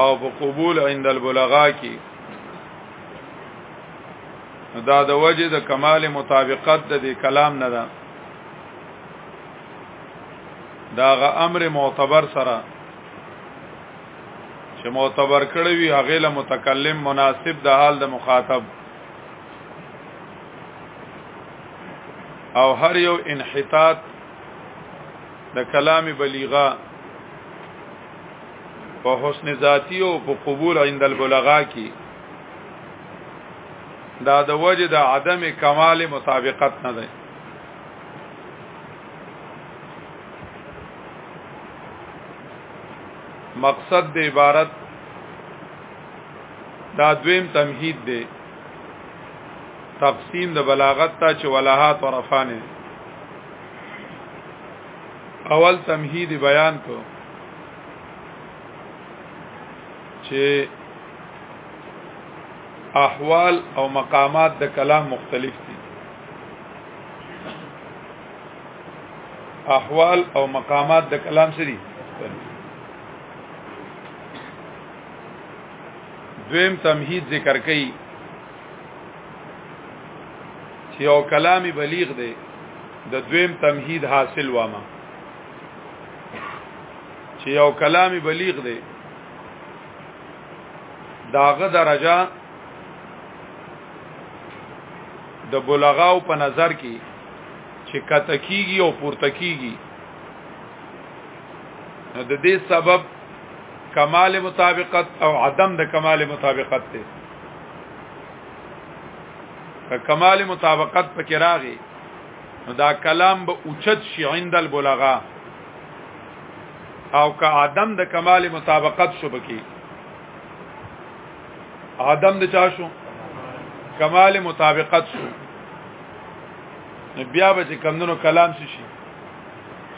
او په قبول عند البلغاء کې دا د وجه د کمال مطابقت د دې کلام نه ده دا غ امر معتبر سره چې معتبر کړی وي هغه له متکلم مناسب د حال د مخاطب او هر یو انحطاط د کلام بلیغه په حسن ذاتی او په قبول عند البلغا کې دا د وجه د عدم کمال مطابقت نه ده مقصد د عبارت دا دویم تمهید دی تقسیم د بلاغت ته چې ولاها طرفانه اول تمهید بیان کو چې احوال او مقامات د کلام مختلف دي احوال او مقامات د کلام سری دویم تمهید ذکر کړي چې یو کلام بلیغ دی د دویم تمهید حاصل وامه چې یو کلام بلیغ دی داغه درجه د بلغاو په نظر کې چې کته کیږي او پورته کیږي نو د دې سبب کمال مطابقت او عدم د کمال مطابقت دی که کمال مطابقت پکې راغی نو دا کلام به اوچت شي عند البلغه او که عدم د کمال مطابقت شو پکې عدم د چا شو کمال مطابقت شو نو بیا به چې کمندونو کلام شي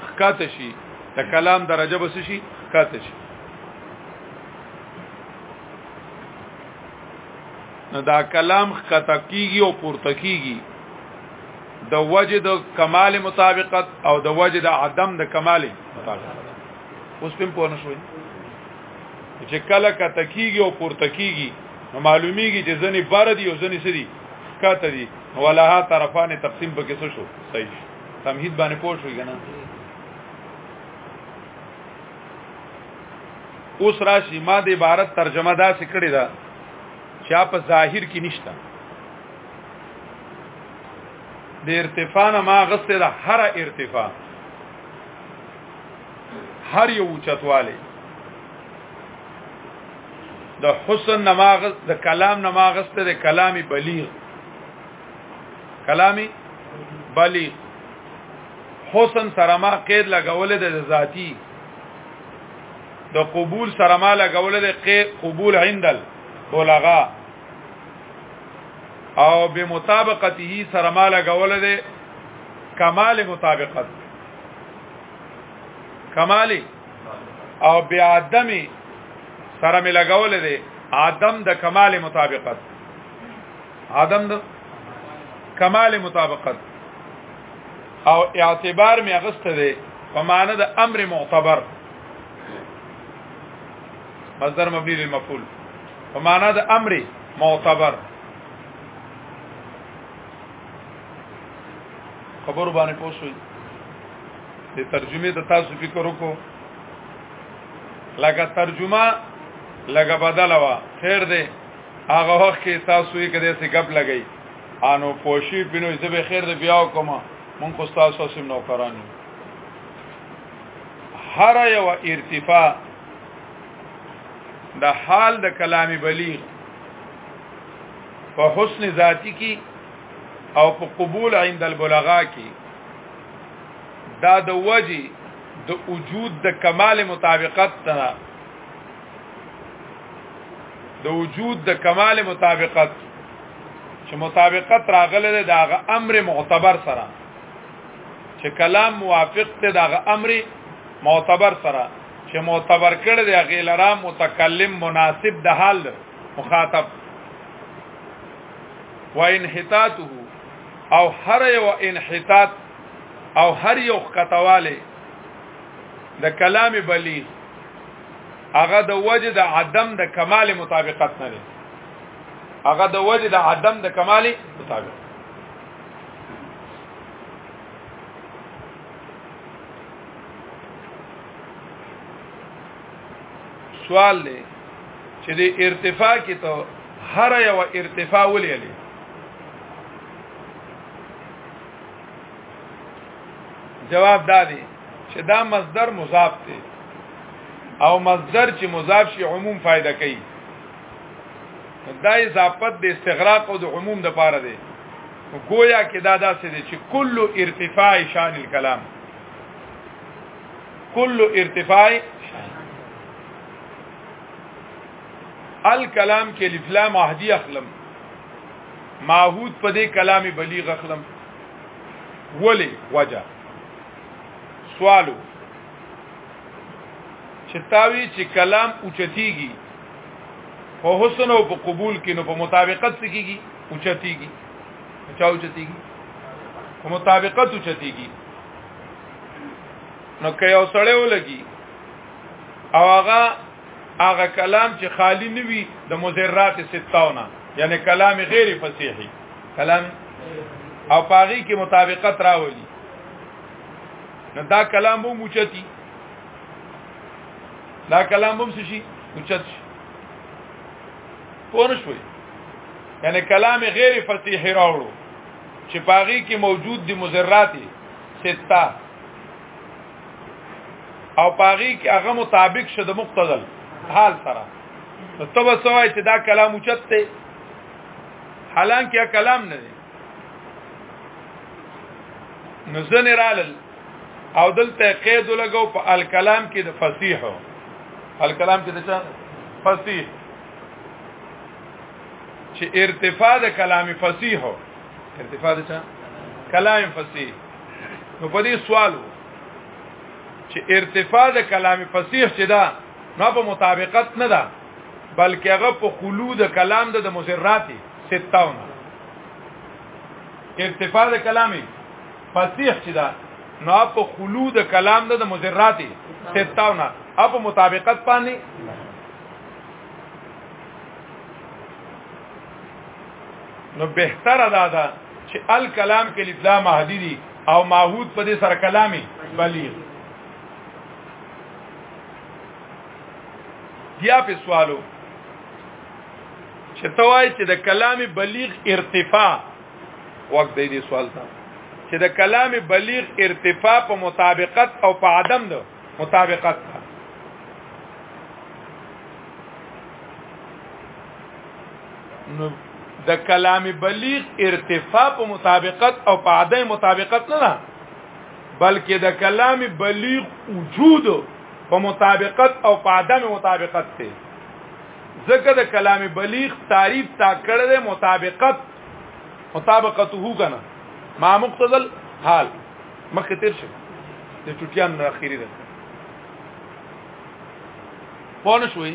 خکات شي د کلام درجه به شي خکات شي نو دا کلام خطا کیږي او پورته کیږي د وجه د کمال مطابقت او د وجه د عدم د کمال مطابقت اوس په پوه نه شوي چې کله کته کیږي او پورته کیږي نو معلومیږي چې ځنې بار دي او ځنې سړي کاته دي ولها طرفان تقسیم په کې شو صحیح تمهید باندې پوه شوي کنه اوس راشي ما د عبارت ترجمه دا سکړی دا چې په ظاهر کې نشته د ارتفاع نه ما غسته دا هر ارتفاع هر یو چتواله د حسن نماغ د کلام نماغسته د کلام بلیغ کلامي بلی حسن سره ما قید لګولې د ذاتی د قبول سره ما لګولې د قبول عندل بلغا او بمطابقته سره ما لګولې د کمال مطابقت کمالی او بیا عدمی سره مې لګولې د عدم د کمال مطابقت عدم د کمال مطابقت او اعتبار می اغسته دی په معنی د امر معتبر مصدر مبني للمفعول په معنی د امر معتبر خبر باندې پوښوي د ترجمه د تاسو فکر وکړو لکه ترجمه لکه بدل وا خیر دی هغه وخت کې تاسو یې کده سي غب لګی انو پوشی پینو زه به خیر د بیا کوم مون خو تاسو سم نوکرانی هر یو ارتفاع د حال د کلام بلیغ په حسن ذاتی کی او په قبول عند البلغا کی دا د وجه د وجود د کمال مطابقت ته د وجود د کمال مطابقت چې مطابقت راغله د هغه امر معتبر سره چې کلام موافق ته د هغه امر معتبر سره چې معتبر کړي د هغه لرا متکلم مناسب د حال مخاطب وانحطاطه او هر یو انحطاط او هر یو خطواله د کلام بلیغ هغه د وجه د عدم د کمال مطابقت نه دی هغه د وجه د عدم د کمال مطابق سوال دی چې د ارتفاع کې ته هر یو ارتفاع ولې جواب دا دی چې دا مصدر مضاف دی او مصدر چې مضاف شي عموم فائدہ کوي دا اضافت د استغراق او د عموم د پاره دی گویا کې دا داسې دی چې کل ارتفاع شان الكلام کل ارتفاع الکلام کې الف لام عهدی اخلم ماحود په دې کلام بلیغ اخلم ولی وجه سوالو چې تاوی چې کلام اوچتیږي په حسن او په قبول کې نو په مطابقت سکیږي اوچتیږي چا اوچتیږي په مطابقت اوچتیږي نو که یو سړی ولګي او هغه هغه کلام چې خالی نوي د مزرات 57 یعنی کلام غیر فصیحي کلام او پاغي کې مطابقت راولي نو دا کلام مو موچتی دا کلام مو شي موچت شي پوه شوي یعنی کلام غیر فصیح راوړو چې پاغي کې موجود دي مزرات ستا او پاغي کې هغه مطابق شد مقتضل حال سره نو تبه سوای چې دا کلام اوچت ته حالانکه کلام نه دی نو ځنه رالل او دلته قید لګو په الکلام کې د فصیح الکلام کې د چا فصیح چې ارتفاع د کلام فصیح ارتفاع د چا کلام فصیح نو په دې سوال چې ارتفاع د کلام فصیح چې دا نه په مطابقت نه ده بلکې هغه په خلو د کلام د مزراتي ستاون ارتفاع د کلامي فصیح چې دا نو په خلو د کلام د مزراتي ستاونه اپ مطابقت پانی نو بهتره دا ده چې الکلام کې لفظه محدودي او ماحود په دې سره کلامي بلیغ بیا په سوالو چې توای چې د کلام بلیغ ارتفاع وخت دې دې سوال تا چې د کلام بلیغ ارتفاع په مطابقت او په عدم ده مطابقت ده نو د کلام بلیغ ارتفاع په مطابقت او په عدم مطابقت نه ده بلکې د کلام بلیغ وجود په مطابقت او په عدم مطابقت ته ځکه د کلام بلیغ تعریف تا کړل مطابقت مطابقته کنه ما مقتضل حال مخکې تیر شي د چټیان نه اخیری ده پون شوي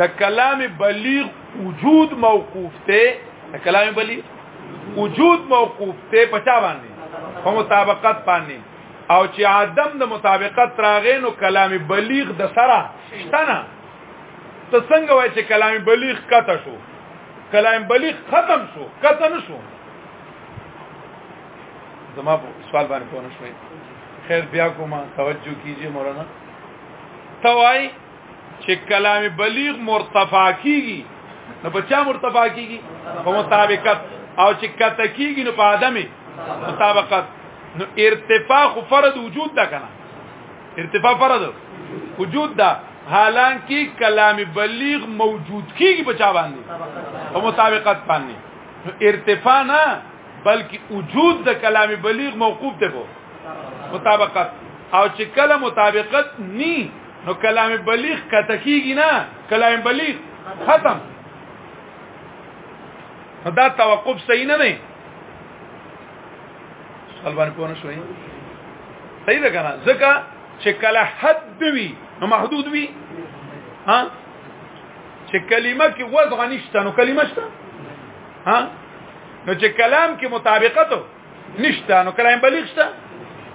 د کلام بلیغ وجود موقوف ته د کلام بلیغ وجود موقوف ته پچا باندې په مطابقت باندې او چې عدم د مطابقت راغې نو کلام بلیغ د سره شتنه ته څنګه وای چې کلام بلیغ قطع شو کلام بلیغ ختم شو قطع نشو زما سوال باندې پوه نشوي خیر بیا کومه توجه کیجیے مولانا توای چې کلام بلیغ مرتفع کیږي نو په چا مرتفع کیږي په مطابقت او چې کته کیږي نو په عدم مطابقت نو ارتفاع خو فرض وجود ده کنه ارتفاع فرض وجود ده حالانکه کلام بلیغ موجود کیږي په چا باندې په مطابقت باندې نو ارتفاع نه بلکې وجود د کلام بلیغ موقوف دی په مطابقت او چې کله مطابقت ني نو کلام بلیغ کته کیږي نه کلام بلیغ ختم دا توقف صحیح نه دی سوال باندې پوه شوي صحیح ده کنه ځکه چې کله حد وي نو محدود وي ها چې کلمه کې وضع نشته نو کلمه شته ها نو چې کلام کې مطابقت نشته نو کلام بلیغ شته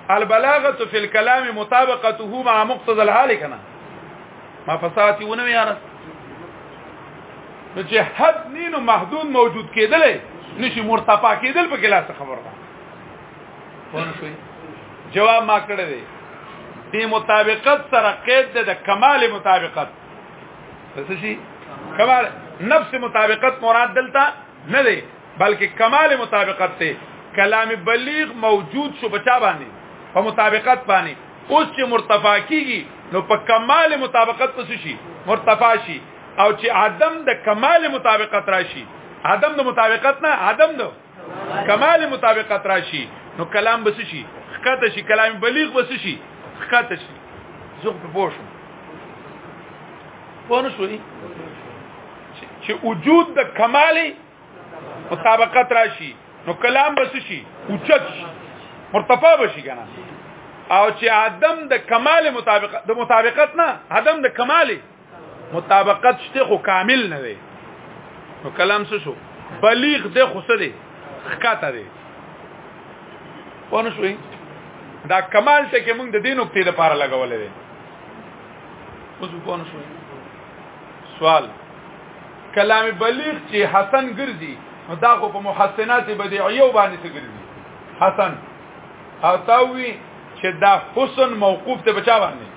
البلاغه فی الكلام مطابقته مع مقتضى الحال کنا ما فساتی ونه یاره نو چې حد نینو محدود موجود کېدل نشي مرتفع کېدل په کلاس خبره ده پوه شئ جواب ما کړی دی دې مطابقت سره قید ده د کمال مطابقت څه شي کمال نفس مطابقت مراد دلته نه دی بلکې کمال مطابقت ته کلام بلیغ موجود شو بچا باندې په مطابقت باندې اوس چې مرتفع کیږي نو په کمال مطابقت پس شي مرتفع شي او چې عدم د کمال مطابقت راشي عدم د مطابقت نه عدم د کمال مطابقت راشي نو کلام بس شي خکته شي کلام بلیغ بس شي خکته شي زه په پوښم پوه نه شوې چې وجود د کمالي مسابقت راشي نو کلام بس شي اوچت شي مرتفع بشي کنه او چې عدم د کمال مطابقت د مطابقت نه عدم د کمال مطابقت شته خو کامل نه دی نو کلام څه شو بلیغ دی خو څه دی خکاته دی پونه شوي دا کمال ته کې موږ د دې نقطې لپاره لګولې دي اوس پونه شوي سوال کلام بلیغ چې حسن ګرځي نو دا خو په محسنات بدیعیه باندې څه ګرځي حسن او تاوی چې دا حسن موقوف ته بچا باندې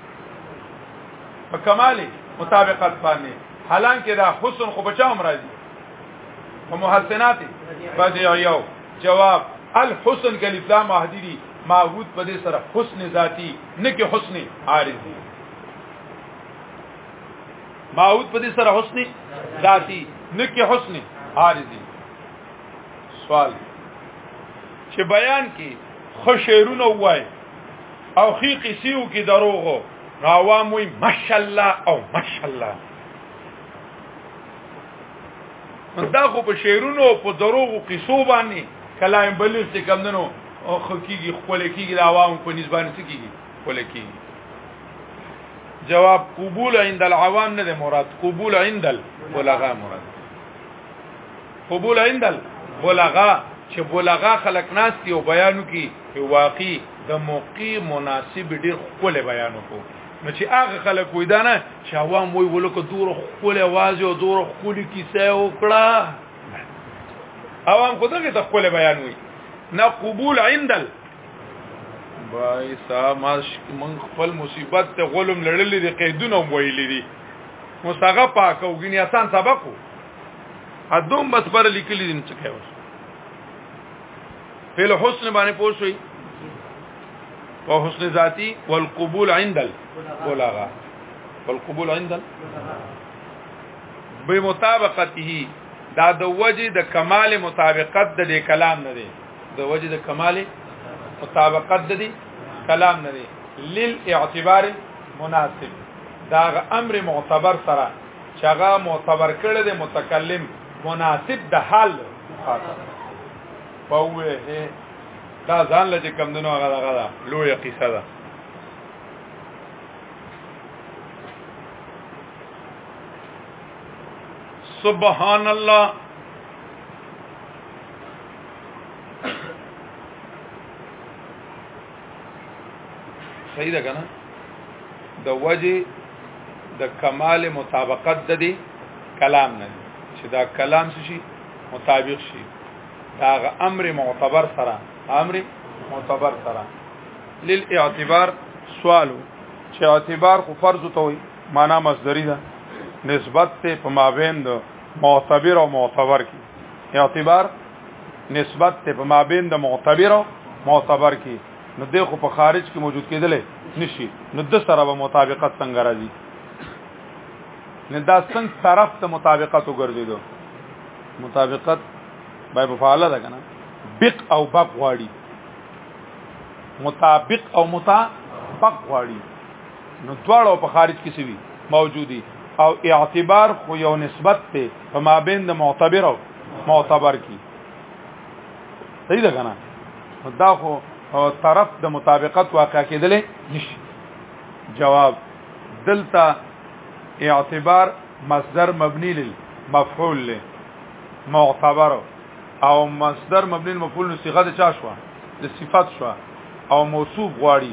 په کمال مطابقت باندې حالانکه دا حسن خو بچا هم راځي په محسنات بدیعیه جواب الحسن کلف لا محدودی معبود په دې سره حسن ذاتی نه کې حسن عارضی معود په دې سره حسن ذاتی نه کې حسن عارضی سوال چې بیان کې خشیرونه وای او خې قصیو کې دروغو راوام وي ماشاءالله او ماشاءالله دا خو په شعرونو او په دروغو قصو باندې کلایم بلیغ څخه کمندنو او خکیږي خپل کیږي د عوام په نسبت کیږي ولکی جواب قبول عند العوام نه مراد قبول عند البلغاء مراد قبول عند البلغاء چې بلغاء خلق ناس دی او بیانو کی واقعي د موقع مناسب ډیر خپل بیان وکړو نو چې هغه خلک وې دانه چې عوام وې ولکه دور خپل आवाज او دور خپل کیسه وکړه عوام خو دغه ته خپل بیان وې نه قبول عندل بای سا ماش من خپل مصیبت ته غلم لړلې دي قیدونه ویلې دي مستغه پاک او غنی آسان سبق وو ادم بس پر لیکلې دي چې کوي په حسن باندې پوښوي په حسن ذاتی والقبول عند البلاغه والقبول عند بمطابقته دا د وجه د کمال مطابقت د کلام نه دی د وجه د کمال مطابقت د دې کلام نه دی للاعتبار مناسب دا امر معتبر سره چې هغه معتبر کړی دی متکلم مناسب د حال خاطر پوهه دا ځان لږ کم دنو هغه هغه لوی قصه ده سبحان الله صحیح ده کنه د وجه د کمال مطابقت د دې کلام نه چې دا کلام شي مطابق شي دا امر معتبر سره امر معتبر سره للاعتبار سوالو چې اعتبار خو فرض ته وي معنا مصدری ده نسبت ته په مابین د معتبر او معتبر کې اعتبار نسبت ته په مابین د معتبر او معتبر کې نو د خو په خارج کې موجود کېدل نشي نو د سره به مطابقت څنګه راځي نه دا څنګه طرف ته مطابقت وګرځیدو مطابقت بای په فعاله ده کنه بق او بق غواړي مطابق او مطابق غواړي نو دواړو په خارج کې سوي موجودي او اعتبار خو یو نسبت ته په مابین د معتبر او معتبر کی صحیح ده کنه دا خو طرف د مطابقت واقع کېدلې نشي جواب دلته اعتبار مصدر مبني لل مفعول له معتبر او مصدر مبني مفعول نو صيغه د چا شو د صفات شو او موصوف غواړي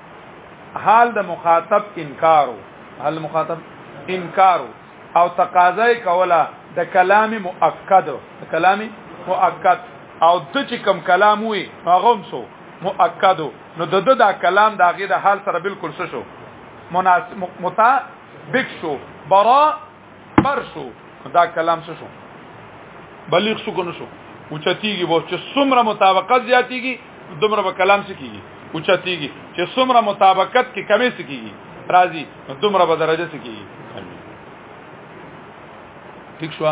حال د مخاطب انکارو حال مخاطب انکارو او تقاضا کوله د کلام مؤکد د کلام مؤکد او د چې کم کلام وي هغه هم سو مؤکد نو د د کلام د هغه د حال سره بالکل شو مناسب مطابق شو برا پرسو دا کلام څه شو بلیغ شو کنه شو او چتیږي وو چې څومره مطابقت زیاتیږي دومره به کلام څه کیږي او چتیږي چې څومره مطابقت کې کمی څه کیږي راځي دومره به درجه څه کیږي ٹھیک شو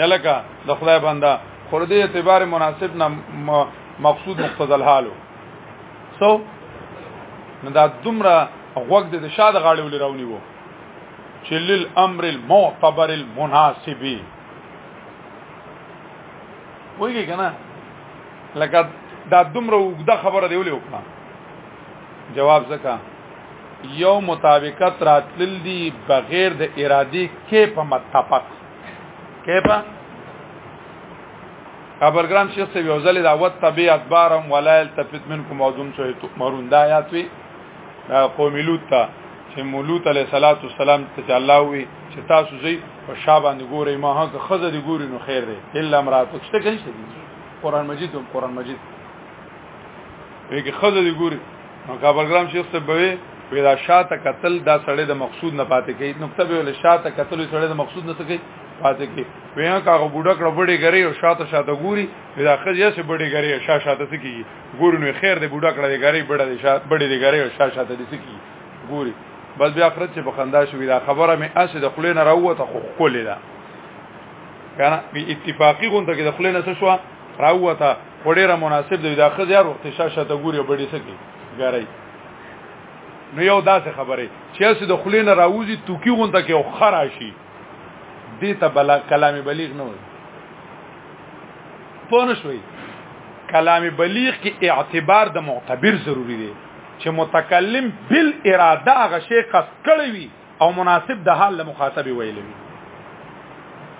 یا لکه د خدای بندا خور دې اعتبار مناسب نه مقصود مقتضل حالو سو نو دا دومره غوږ د شاده غاړې ولې راونی وو چې للامر المعتبر المناسب وایي کنه لکه دا دومره وګړه خبره دی ولې وکړه جواب زکه یو مطابقت راتلل دي بغیر د ارادي کې په متفق کې په خبرګرام شیخ سی یو ځل دا وت تبع ادبارم ولا التفت منکم وزم شئ تؤمرون دا آیات وی قوم لوط چې مولوت علیه صلوات والسلام ته چې الله وی چې تاسو زی په شا باندې ګورئ ما هغه خزه دی ګوري نو خیر دی الا امراتک شته کړي شي قران مجید هم قران مجید وی کې خزه دی ګوري نو کابل ګرام شیخ ته به وی دا شاته قتل دا سړی د مقصود نه پاتې کیږي نو ته به ول شاته قتل سړی د مقصود نه سکی پاتې کی وی هغه بډک ربړې غری او شاته شاته ګوري دا خزه یې بډې غری شاته شاته سکی ګوري نو خیر دی بوډا کړه دی ګری بډه دی شات بډه دی ګری او شا شاته دي سکی ګوري بس بیا اخرت چې بخندا شوې دا خبره مې اسه د خلینو راوته خو کولې ده کنه به اتفاقی غونډه کې د خلینو څه شو راوته وړيره مناسب دی دا خزيار وخت شا شاته ګوري بډي سکی ګری نو یو داسې خبره چې اسه د خلینو راوځي توکي غونډه کې او خراشي دې ته بلا کلام بلیغ نه وایي پوه نه شوي کلام بلیغ کې اعتبار د معتبر ضروری دی چې متکلم بل اراده هغه شی قصد کړی وي او مناسب د حال له مخاطب ویلی وي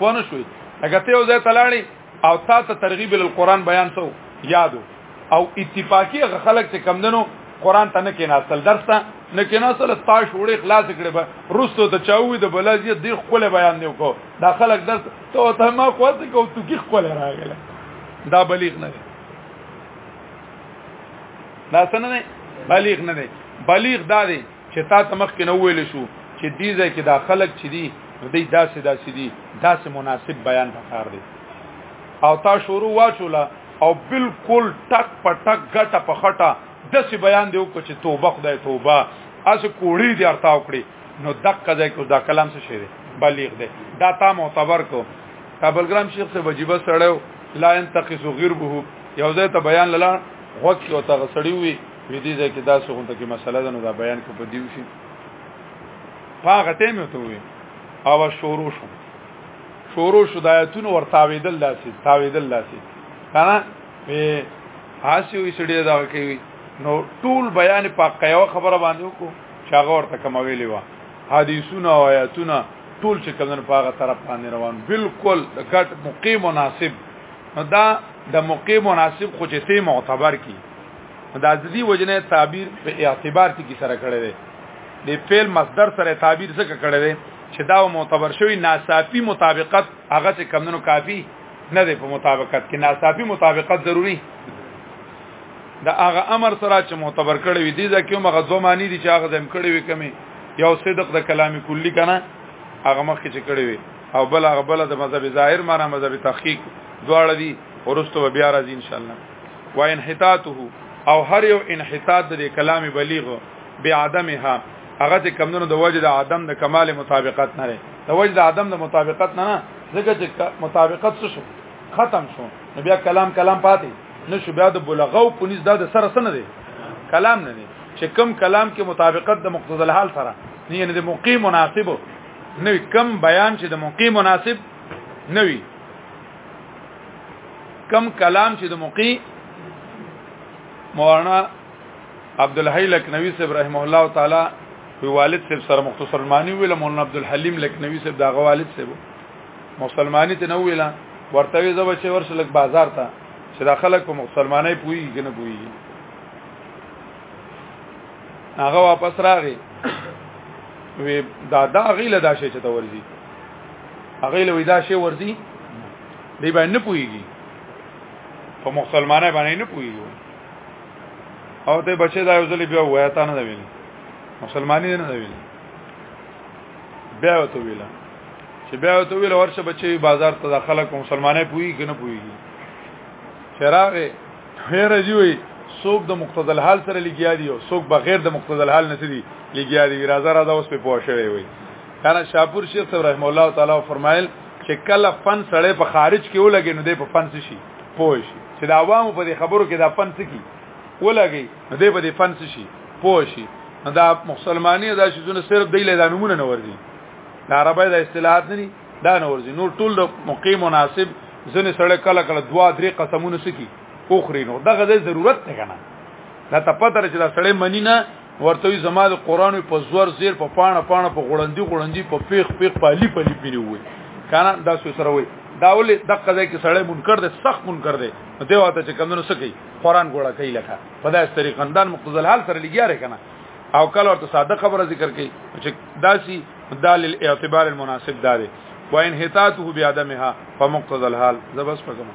پوه نه شوي لکه ته یو ځای تلاړی او تا ته ترغیب ال قران بیان سو یادو او اتفاقی خلک چې کم دنو قران ته نه کې ناصل درس ته نه کې ناصل تاش وړي خلاص کړي به رستو ته چاوي د بلازي د خپل بیان نه کو دا خلک درس ته ته ما خواست کو تو کې خپل راغله دا بلیغ نه دا څنګه نه بلیغ نه دی بلیغ دا دی چې تا ته مخکې نه ویل شو چې دې ځای کې دا خلک چې دي دوی داسې داسې دي داسې مناسب بیان پکار دی او تا شروع واچولا او بالکل ټک په ټک غټه په خټه داسې بیان دی وکړي چې توبه خدای توبه اس کوړی دی ارتا وکړي نو دقه ځای کو دا کلام څه شي بلیغ دی دا تا معتبر کو کابلګرام شیخ سے وجیبه سړیو لا انتقص غربه یو ځای ته بیان لاله وخت یو ته سړی وي په دې ځای کې دا څه غونډه کې مسله ده نو دا بیان کو په دیو شي پاغه ته مې ته وي او شروع شو شروع شو دایتونو ورتاویدل لاسي تاویدل لاسي کنه په حاسي وي سړي دا کوي نو ټول بیان په قیو خبره باندې وکړو چې هغه ورته کوم ویلی و حدیثونه او آیاتونه ټول چې کمن په هغه طرف باندې روان بالکل د کټ مقیم مناسب دا د مقیم مناسب خو چې معتبر کی دا ځدی وجنه تعبیر په اعتبار کې سره کړی دی د فعل مصدر سره تعبیر څه کړی دی چې دا معتبر شوی ناصافی مطابقت هغه څه کمونو کافی نه دی په مطابقت کې ناصافی مطابقت ضروری دا هغه امر سره چې معتبر کړی وي دي ځکه موږ دوه معنی دي چې هغه زم کړی وي کمی یو صدق د کلام کلی کنه هغه مخ کې کړی وي او بل هغه بل د مذهب ظاهر معنی مذهب تحقیق دواړه دي ورستو بیا راځي ان شاء الله و انحطاطه او هر یو انحطاط د کلام بلیغ به عدمها هغه چې کمونو د وجه د عدم د کمال مطابقت نه لري د وجه د عدم د مطابقت نه نه ځکه چې مطابقت څه شو ختم شو نو بیا کلام کلام پاتې نه شو بیا د بلغو پولیس دا د سره سره دی کلام نه دی چې کم کلام کې مطابقت د مقتضى الحال سره نه یعنی د موقع مناسب نه کم بیان چې د موقع مناسب نه وي کم کلام چې د موقع مولانا عبد الحی لکنوی صاحب رحمه الله تعالی وی والد صاحب سره مختصر معنی ویل مولانا عبد الحلیم لکنوی صاحب دغه والد صاحب مسلمانی ته نو ویلا ورته وی زو چې ورسره لک بازار ته چې دا خلک په مسلمانۍ پوي کنه پوي هغه واپس راغی وی دا دا غیله دا شي چې تورځي هغه له ودا شی ورزي دی باندې نه پويږي په مسلمانای باندې نه پويږي او ته بچي دا یو ځل بیا وای تا نه دی ویل مسلمانې نه دی ویل بیا وته ویل چې بیا وته ویل ورشه بچي بازار ته داخله کوم مسلمانای پويږي کنه پويږي چراغه هر جوي سوق د مقتضى الحال سره لګیا دی او سوق بغیر د مقتضى الحال نه سړي لګیا دی راځه راځه اوس په پوښښ وي کله شاپور شیخ صاحب رحم الله تعالی فرمایل چې کله فن سړی په خارج کې ولګي نو دی په فن شي پوه شي چې د عوامو په دې خبرو کې دا فن څه کی ولګي نو دی په دې فن شي پوه شي نو دا مسلمانۍ دا چې زونه صرف دی له نمونه نه ورځي دا عربی د اصطلاحات نه دا نه ورځي نور ټول د مقیم مناسب زنه سړی کله کله دوا درې قسمونه سکی اوخري نو دغه ضرورت نه کنه دا ته پته چې دا سړی منی نه ورته زما د قران په زور زیر په پاڼه پاڼه په غړندې غړندې په پیخ پیخ په لی په لی پینې وې کانا دا سو سره وې دا ولې دغه ځای کې سړی منکر دی سخت منکر دی دی واته چې کمونو سکی قران ګوړه کوي لکه په داسې طریقه اندان مقتضل حال سره لګیاره کنه او کله ورته ساده خبره ذکر کوي چې داسي دال الاعتبار المناسب داري وان هتاته بعدمها فمقتضى الحال زبس پکمه